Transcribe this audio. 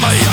my